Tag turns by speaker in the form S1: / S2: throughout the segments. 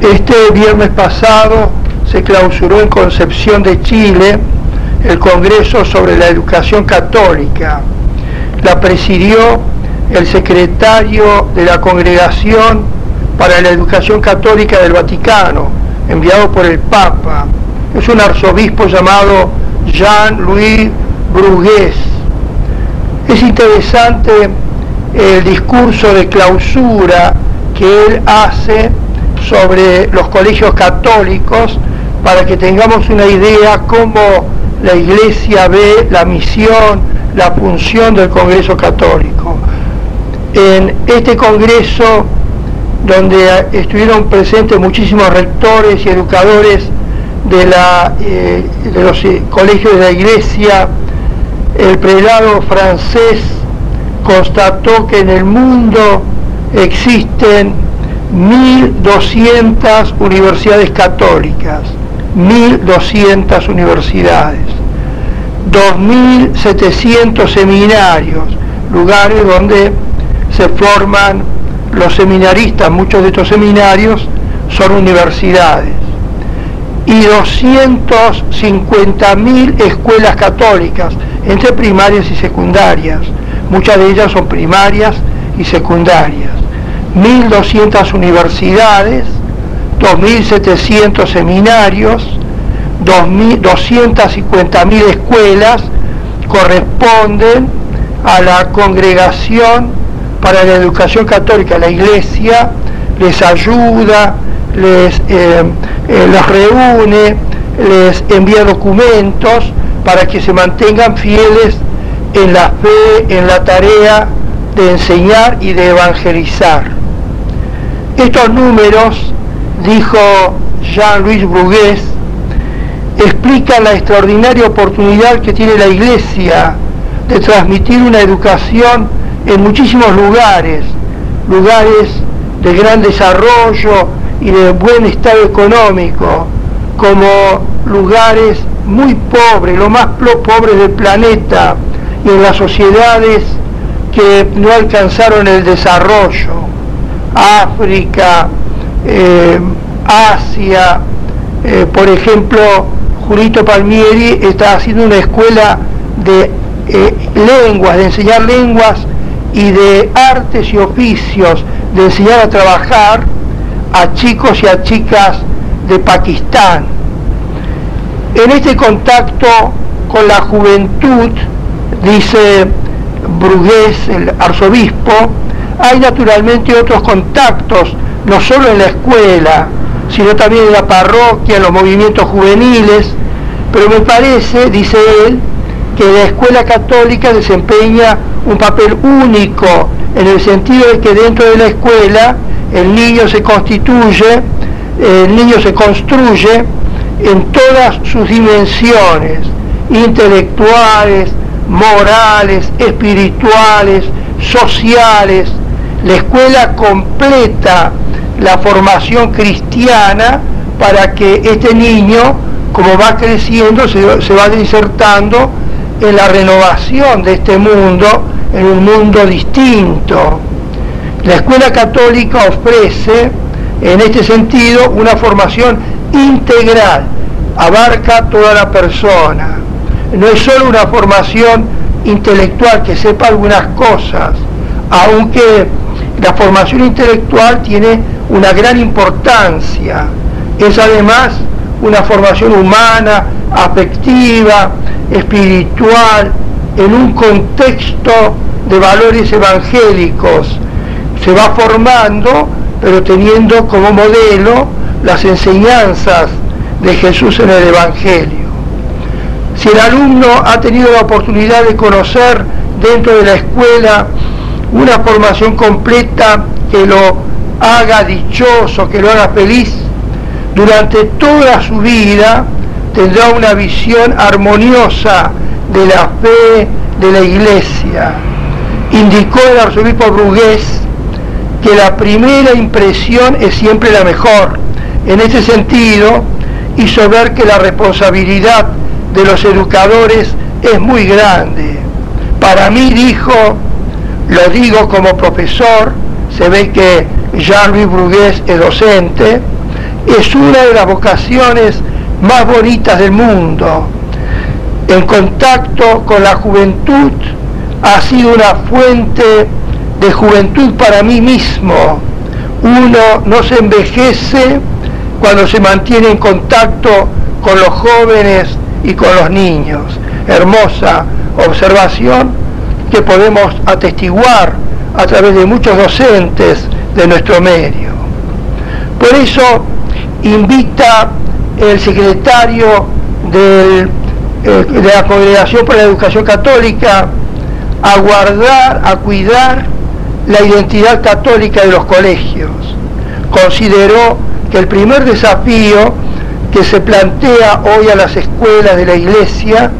S1: Este viernes pasado se clausuró en Concepción de Chile el Congreso sobre la Educación Católica. La presidió el secretario de la Congregación para la Educación Católica del Vaticano, enviado por el Papa. Es un arzobispo llamado Jean-Louis Brugués. Es interesante el discurso de clausura que él hace sobre los colegios católicos para que tengamos una idea cómo la Iglesia ve la misión, la función del Congreso Católico. En este Congreso, donde estuvieron presentes muchísimos rectores y educadores de, la, eh, de los eh, colegios de la Iglesia, el prelado francés constató que en el mundo existen 1.200 universidades católicas, 1.200 universidades, 2.700 seminarios, lugares donde se forman los seminaristas, muchos de estos seminarios son universidades, y 250.000 escuelas católicas, entre primarias y secundarias, muchas de ellas son primarias y secundarias. 1.200 universidades, 2.700 seminarios, 250.000 escuelas corresponden a la congregación para la educación católica, la iglesia les ayuda, les eh, eh, los reúne, les envía documentos para que se mantengan fieles en la fe, en la tarea de enseñar y de evangelizar. Estos números, dijo Jean-Louis Brugués, explican la extraordinaria oportunidad que tiene la Iglesia de transmitir una educación en muchísimos lugares, lugares de gran desarrollo y de buen estado económico, como lugares muy pobres, lo más pobres del planeta, y en las sociedades que no alcanzaron el desarrollo. África, eh, Asia, eh, por ejemplo, Julito Palmieri está haciendo una escuela de eh, lenguas, de enseñar lenguas y de artes y oficios, de enseñar a trabajar a chicos y a chicas de Pakistán. En este contacto con la juventud, dice Brugués, el arzobispo, hay naturalmente otros contactos, no solo en la escuela, sino también en la parroquia, en los movimientos juveniles, pero me parece, dice él, que la escuela católica desempeña un papel único en el sentido de que dentro de la escuela el niño se constituye, el niño se construye en todas sus dimensiones, intelectuales, morales, espirituales, sociales, la escuela completa la formación cristiana para que este niño, como va creciendo, se, va disertando en la renovación de este mundo, en un mundo distinto. La escuela católica ofrece, en este sentido, una formación integral, abarca toda la persona. No es solo una formación intelectual que sepa algunas cosas, aunque la formación intelectual tiene una gran importancia. Es además una formación humana, afectiva, espiritual, en un contexto de valores evangélicos. Se va formando, pero teniendo como modelo las enseñanzas de Jesús en el Evangelio. Si el alumno ha tenido la oportunidad de conocer dentro de la escuela una formación completa que lo haga dichoso, que lo haga feliz, durante toda su vida tendrá una visión armoniosa de la fe de la iglesia. Indicó el arzobispo Brugués que la primera impresión es siempre la mejor. En ese sentido, hizo ver que la responsabilidad de los educadores es muy grande. Para mí, dijo, lo digo como profesor, se ve que Jean-Louis Brugués es docente, es una de las vocaciones más bonitas del mundo. El contacto con la juventud ha sido una fuente de juventud para mí mismo. Uno no se envejece cuando se mantiene en contacto con los jóvenes y con los niños. Hermosa observación que podemos atestiguar a través de muchos docentes de nuestro medio. Por eso invita el secretario eh, de la Congregación para la Educación Católica a guardar, a cuidar la identidad católica de los colegios. Consideró que el primer desafío que se plantea hoy a las escuelas de la Iglesia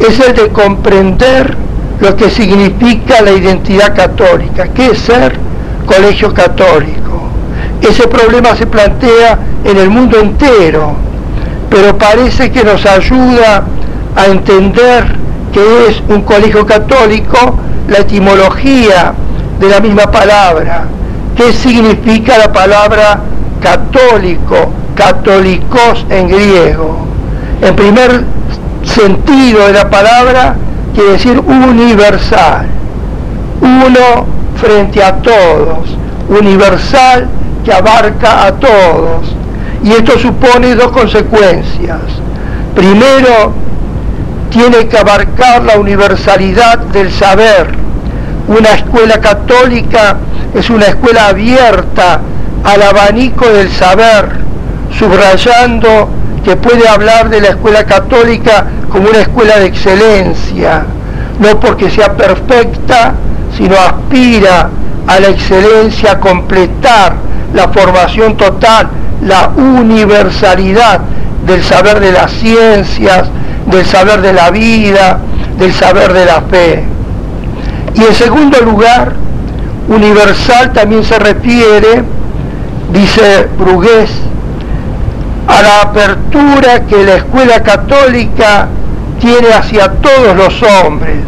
S1: es el de comprender lo que significa la identidad católica, qué es ser colegio católico. Ese problema se plantea en el mundo entero, pero parece que nos ayuda a entender que es un colegio católico la etimología de la misma palabra. ¿Qué significa la palabra católico? Católicos en griego. En primer sentido de la palabra quiere decir universal. Uno frente a todos. Universal que abarca a todos. Y esto supone dos consecuencias. Primero, tiene que abarcar la universalidad del saber. Una escuela católica es una escuela abierta al abanico del saber, subrayando que puede hablar de la escuela católica como una escuela de excelencia, no porque sea perfecta, sino aspira a la excelencia, a completar la formación total, la universalidad del saber de las ciencias, del saber de la vida, del saber de la fe. Y en segundo lugar, universal también se refiere, dice Brugués, a la apertura que la escuela católica tiene hacia todos los hombres.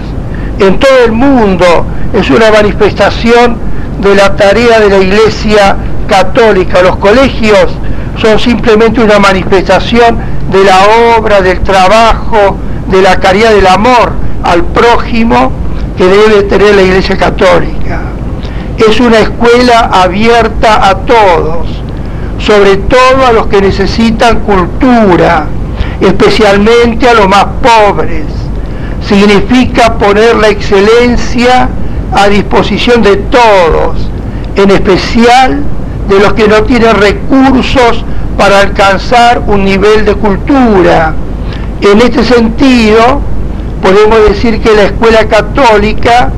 S1: En todo el mundo es una manifestación de la tarea de la Iglesia católica. Los colegios son simplemente una manifestación de la obra, del trabajo, de la caridad, del amor al prójimo que debe tener la Iglesia Católica. Es una escuela abierta a todos, sobre todo a los que necesitan cultura, especialmente a los más pobres. Significa poner la excelencia a disposición de todos, en especial de los que no tienen recursos para alcanzar un nivel de cultura. En este sentido, podemos decir que la escuela católica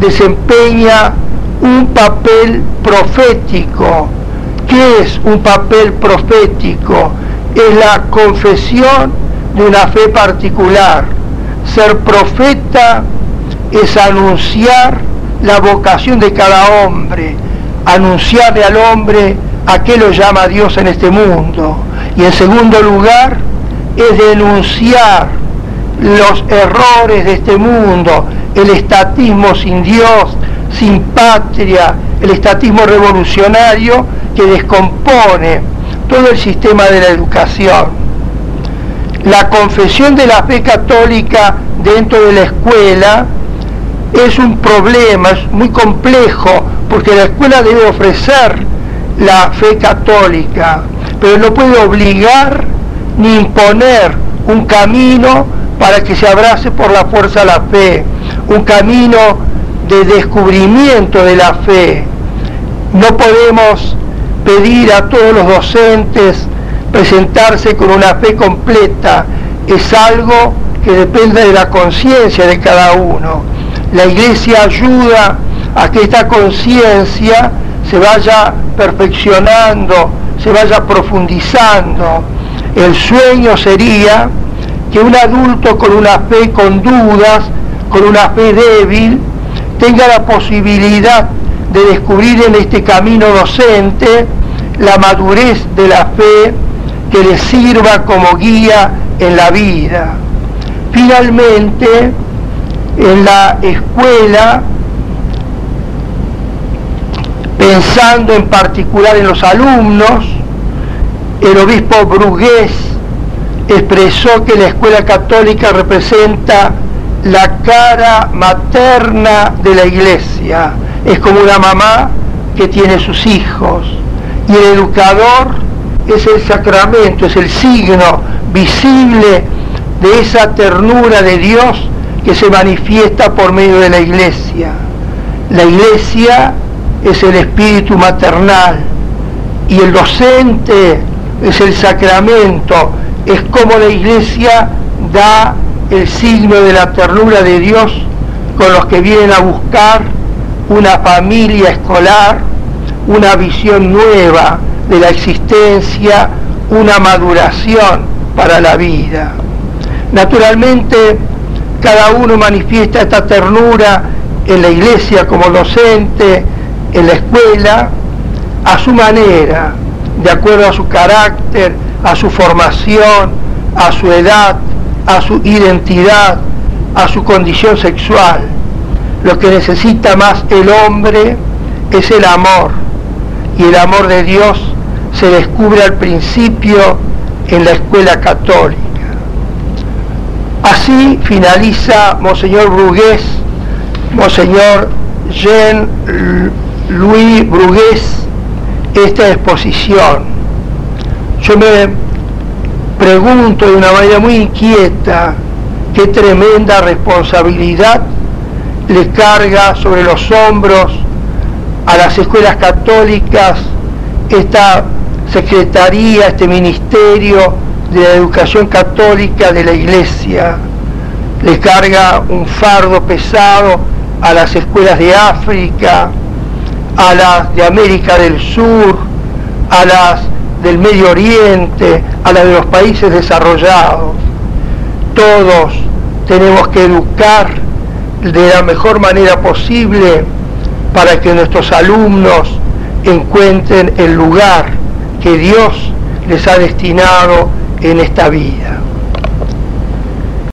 S1: desempeña un papel profético. ¿Qué es un papel profético? Es la confesión de una fe particular. Ser profeta es anunciar la vocación de cada hombre, anunciarle al hombre a qué lo llama Dios en este mundo. Y en segundo lugar, es denunciar los errores de este mundo, el estatismo sin Dios, sin patria, el estatismo revolucionario que descompone todo el sistema de la educación. La confesión de la fe católica dentro de la escuela es un problema, es muy complejo, porque la escuela debe ofrecer la fe católica, pero no puede obligar ni imponer un camino para que se abrace por la fuerza la fe, un camino de descubrimiento de la fe. No podemos pedir a todos los docentes presentarse con una fe completa, es algo que depende de la conciencia de cada uno. La iglesia ayuda a que esta conciencia se vaya perfeccionando, se vaya profundizando. El sueño sería que un adulto con una fe con dudas, con una fe débil, tenga la posibilidad de descubrir en este camino docente la madurez de la fe que le sirva como guía en la vida. Finalmente, en la escuela pensando en particular en los alumnos, el obispo Brugués expresó que la escuela católica representa la cara materna de la iglesia. Es como una mamá que tiene sus hijos. Y el educador es el sacramento, es el signo visible de esa ternura de Dios que se manifiesta por medio de la iglesia. La iglesia es el espíritu maternal y el docente es el sacramento, es como la iglesia da el signo de la ternura de Dios con los que vienen a buscar una familia escolar, una visión nueva de la existencia, una maduración para la vida. Naturalmente, cada uno manifiesta esta ternura en la iglesia como docente, en la escuela, a su manera, de acuerdo a su carácter, a su formación, a su edad, a su identidad, a su condición sexual. Lo que necesita más el hombre es el amor. Y el amor de Dios se descubre al principio en la escuela católica. Así finaliza Monseñor Brugués, Monseñor Jean-Louis Brugués, esta exposición. Yo me pregunto de una manera muy inquieta qué tremenda responsabilidad le carga sobre los hombros a las escuelas católicas esta secretaría, este ministerio de la educación católica de la iglesia. Le carga un fardo pesado a las escuelas de África, a las de América del Sur, a las del Medio Oriente, a las de los países desarrollados. Todos tenemos que educar de la mejor manera posible para que nuestros alumnos encuentren el lugar que Dios les ha destinado en esta vida.